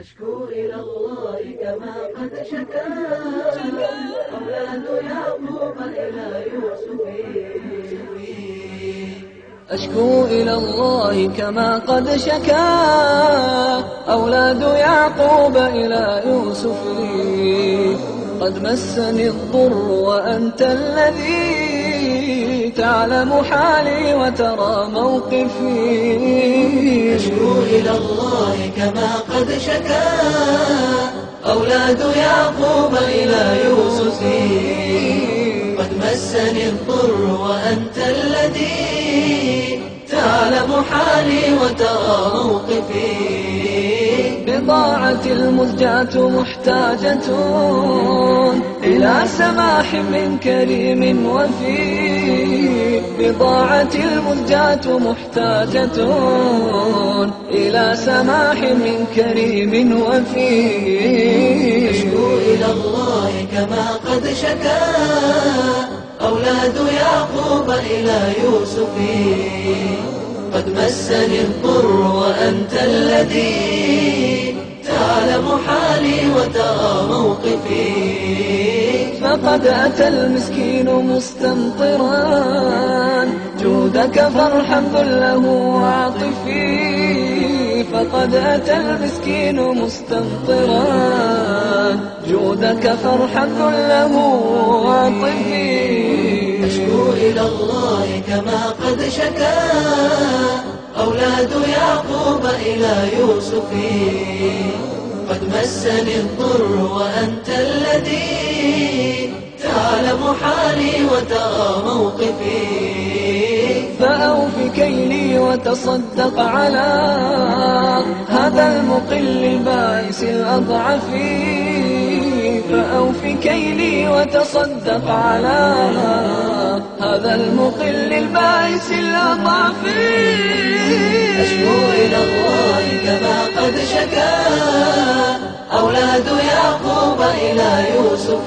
أشكو إلى الله كما قد شكا. أولاد يعقوب إلى يوسف. أشكو إلى الله كما قد شكا. أولاد يعقوب إلى يوسف. لي قد مسني الضر وأنت الذي تعلم حالي وترى موقفي. الله كما قد شكا. أولاد يعقوب إلى يوسف. قد مسني الضر وأنت الذي تعلم حالي وترى موقفي. بضاعة المزجاة محتاجة. إلى سماح من كريم وفي بضاعة المزجاة محتاجة إلى سماح من كريم وفي. أشكو إلى الله كما قد شكا. أولاد يعقوب إلى يوسف. قد مسني الضر وأنت الذي. تعلم حالي وترى فقد أتى المسكين مستمطرا جودك فارحم ذله وعاطفي فقد أتى المسكين مستمطرا جودك فارحم ذله وعاطفي أشكو إلى الله كما قد شكا. أولاد يعقوب إلى يوسف. قد مسني الضر وأنت حالي وترى موقفي. فأوف كيلي وتصدق على هذا المقل البائس الأضعف. فأوف كيلي وتصدق على هذا المقل البائس الأضعف. أشكو إلى الله كما قد شكا. أولاد يعقوب إلى يوسف.